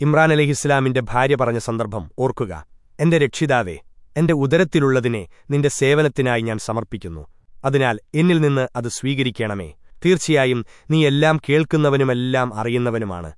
ഇമ്രാൻ അലഹിസ്ലാമിന്റെ ഭാര്യ പറഞ്ഞ സന്ദർഭം ഓർക്കുക. എന്റെ രക്ഷിതാവേ എന്റെ ഉദരത്തിലുള്ളതിനെ നിന്റെ സേവനത്തിനായി ഞാൻ സമർപ്പിക്കുന്നു. അതിനാൽ എന്നിൽ നിന്ന് അത് സ്വീകരിക്കണമേ. തീർച്ചയായും നീ എല്ലാം കേൾക്കുന്നവനുമെല്ലാം അറിയുന്നവനുമാണ്.